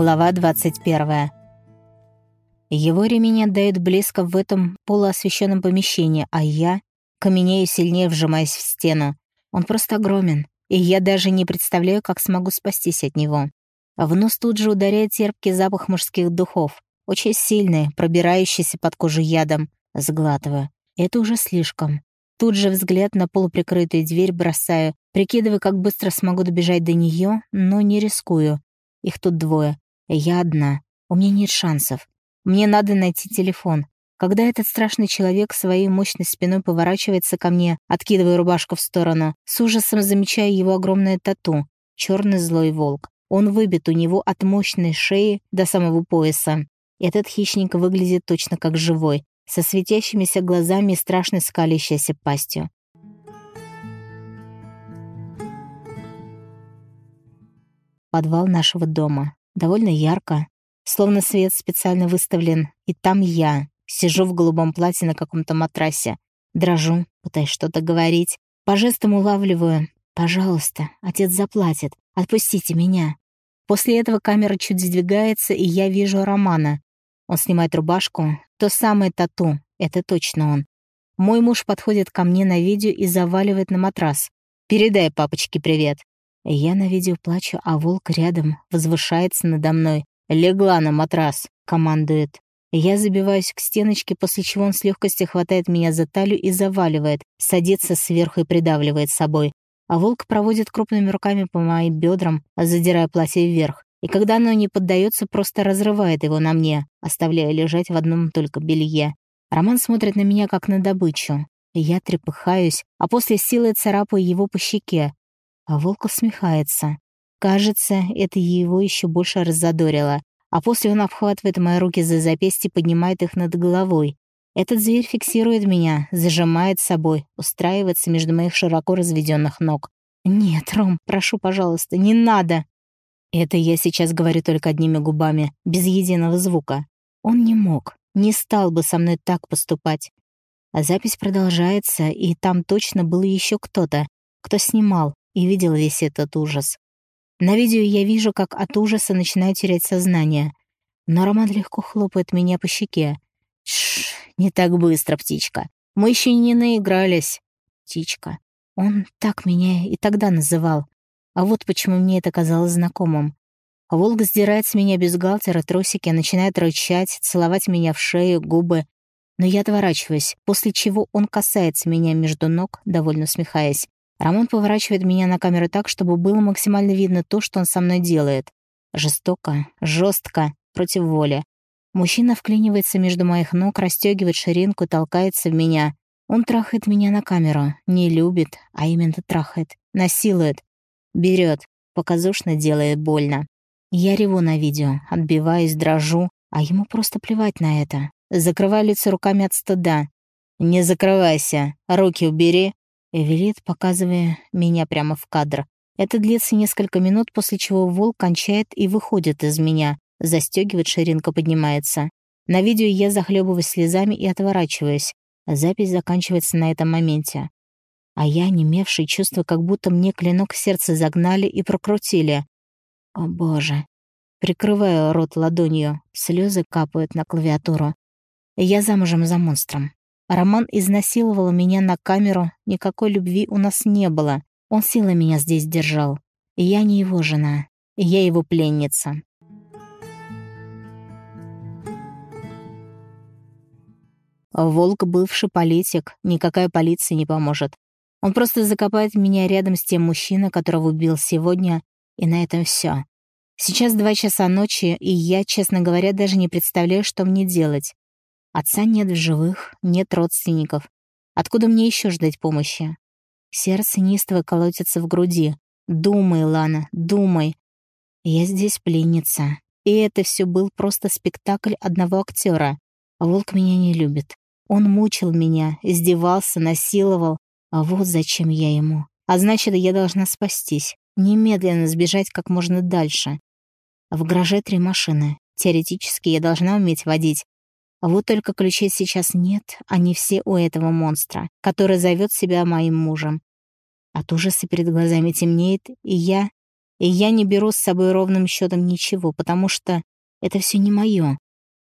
Глава 21. Его ремень отдает близко в этом полуосвещенном помещении, а я каменею сильнее, вжимаясь в стену. Он просто огромен, и я даже не представляю, как смогу спастись от него. В нос тут же ударяет терпкий запах мужских духов, очень сильный, пробирающийся под кожу ядом. Сглатываю. Это уже слишком. Тут же взгляд на полуприкрытую дверь бросаю, прикидывая, как быстро смогу добежать до нее, но не рискую. Их тут двое. Я одна. У меня нет шансов. Мне надо найти телефон. Когда этот страшный человек своей мощной спиной поворачивается ко мне, откидывая рубашку в сторону, с ужасом замечаю его огромное тату. Черный злой волк. Он выбит у него от мощной шеи до самого пояса. Этот хищник выглядит точно как живой, со светящимися глазами и страшно скалящейся пастью. подвал нашего дома. Довольно ярко, словно свет специально выставлен, и там я, сижу в голубом платье на каком-то матрасе. Дрожу, пытаюсь что-то говорить. По жестам улавливаю. «Пожалуйста, отец заплатит. Отпустите меня». После этого камера чуть сдвигается, и я вижу Романа. Он снимает рубашку. То самое тату. Это точно он. Мой муж подходит ко мне на видео и заваливает на матрас. «Передай папочке привет». Я на видео плачу, а волк рядом возвышается надо мной. «Легла на матрас», — командует. Я забиваюсь к стеночке, после чего он с легкостью хватает меня за талию и заваливает, садится сверху и придавливает собой. А волк проводит крупными руками по моим бедрам, задирая платье вверх. И когда оно не поддается, просто разрывает его на мне, оставляя лежать в одном только белье. Роман смотрит на меня как на добычу. Я трепыхаюсь, а после силы царапаю его по щеке, а волк усмехается. Кажется, это его еще больше раззадорило. А после он обхватывает мои руки за запястье поднимает их над головой. Этот зверь фиксирует меня, зажимает собой, устраивается между моих широко разведенных ног. «Нет, Ром, прошу, пожалуйста, не надо!» Это я сейчас говорю только одними губами, без единого звука. Он не мог, не стал бы со мной так поступать. А запись продолжается, и там точно был еще кто-то, кто снимал, и видел весь этот ужас. На видео я вижу, как от ужаса начинаю терять сознание. Но Роман легко хлопает меня по щеке. Шш, не так быстро, птичка. Мы еще не наигрались. Птичка. Он так меня и тогда называл. А вот почему мне это казалось знакомым. Волк сдирает с меня бюстгальтер и трусики, начинает рычать, целовать меня в шею, губы. Но я отворачиваюсь, после чего он касается меня между ног, довольно усмехаясь. Рамон поворачивает меня на камеру так, чтобы было максимально видно то, что он со мной делает. Жестоко, жестко, против воли. Мужчина вклинивается между моих ног, расстегивает ширинку, толкается в меня. Он трахает меня на камеру. Не любит, а именно трахает. Насилует. Берет. Показушно делает больно. Я реву на видео, отбиваюсь, дрожу, а ему просто плевать на это. Закрываю лицо руками от стыда. «Не закрывайся. Руки убери. Эвелит, показывая меня прямо в кадр. Это длится несколько минут, после чего волк кончает и выходит из меня. Застегивает, ширинка поднимается. На видео я захлебываюсь слезами и отворачиваюсь. Запись заканчивается на этом моменте. А я, немевший, чувствую, как будто мне клинок в сердце загнали и прокрутили. О боже. Прикрываю рот ладонью. Слезы капают на клавиатуру. Я замужем за монстром. Роман изнасиловал меня на камеру, никакой любви у нас не было. Он силой меня здесь держал. И я не его жена, и я его пленница. Волк — бывший политик, никакая полиция не поможет. Он просто закопает меня рядом с тем мужчиной, которого убил сегодня, и на этом все. Сейчас два часа ночи, и я, честно говоря, даже не представляю, что мне делать. Отца нет в живых, нет родственников. Откуда мне еще ждать помощи? Сердце неистово колотится в груди. Думай, Лана, думай. Я здесь пленница. И это все был просто спектакль одного актера. Волк меня не любит. Он мучил меня, издевался, насиловал. А вот зачем я ему. А значит, я должна спастись. Немедленно сбежать как можно дальше. В гараже три машины. Теоретически я должна уметь водить, вот только ключей сейчас нет, они все у этого монстра, который зовет себя моим мужем. От ужаса перед глазами темнеет, и я... И я не беру с собой ровным счетом ничего, потому что это все не мое.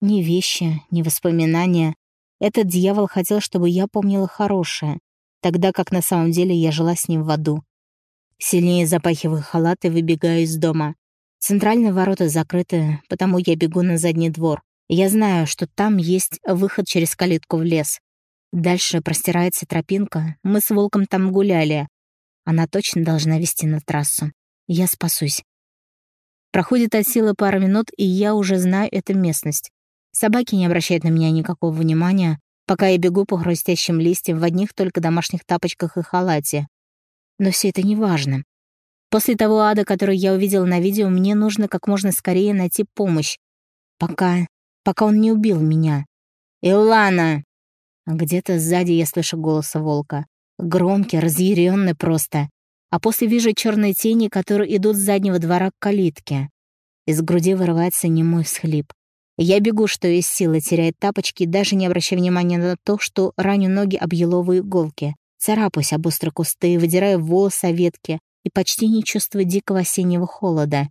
Ни вещи, ни воспоминания. Этот дьявол хотел, чтобы я помнила хорошее, тогда как на самом деле я жила с ним в аду. Сильнее запахиваю халат и выбегаю из дома. Центральные ворота закрыты, потому я бегу на задний двор. Я знаю, что там есть выход через калитку в лес. Дальше простирается тропинка. Мы с волком там гуляли. Она точно должна вести на трассу. Я спасусь. Проходит от силы пара минут, и я уже знаю эту местность. Собаки не обращают на меня никакого внимания, пока я бегу по хрустящим листьям в одних только домашних тапочках и халате. Но все это не важно. После того ада, который я увидела на видео, мне нужно как можно скорее найти помощь. Пока... пока он не убил меня. «Илана!» Где-то сзади я слышу голос волка. Громкий, разъяренный просто а после вижу черные тени, которые идут с заднего двора к калитке. Из груди вырывается немой всхлип. Я бегу, что из силы, теряя тапочки, даже не обращая внимания на то, что раню ноги об еловые иголки. Царапаюсь об острые кусты, выдираю волосы о ветки и почти не чувствую дикого осеннего холода.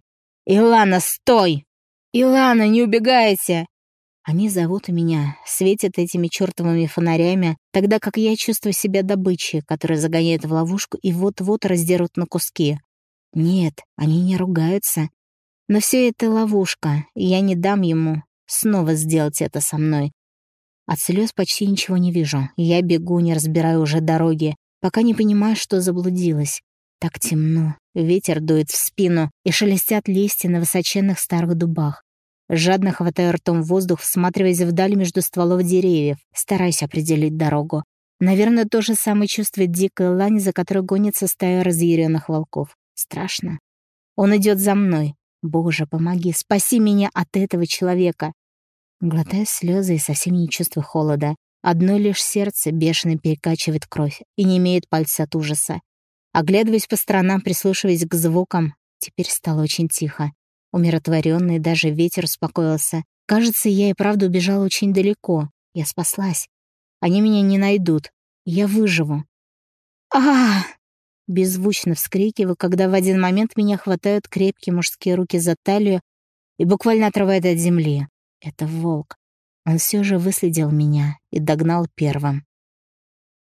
«Илана, стой! Илана, не убегайте!» Они зовут меня, светят этими чертовыми фонарями, тогда как я чувствую себя добычей, которая загоняет в ловушку и вот-вот раздерут на куски. Нет, они не ругаются. Но все это ловушка, и я не дам ему снова сделать это со мной. От слез почти ничего не вижу. Я бегу, не разбирая уже дороги, пока не понимаю, что заблудилась. Так темно, ветер дует в спину, и шелестят листья на высоченных старых дубах. Жадно хватаю ртом воздух, всматриваясь вдаль между стволов деревьев, стараясь определить дорогу. Наверное, то же самое чувствует дикая лань, за которой гонится стая разъяренных волков. Страшно. Он идет за мной. Боже, помоги, спаси меня от этого человека. Глотаю слезы и совсем не чувствую холода. Одно лишь сердце бешено перекачивает кровь и не имеет пальца от ужаса. Оглядываясь по сторонам, прислушиваясь к звукам, теперь стало очень тихо. Умиротворенный даже ветер успокоился. Кажется, я и правда убежала очень далеко. Я спаслась. Они меня не найдут. Я выживу. а Беззвучно вскрикиваю, когда в один момент меня хватают крепкие мужские руки за талию и буквально отрывают от земли. Это волк. Он все же выследил меня и догнал первым.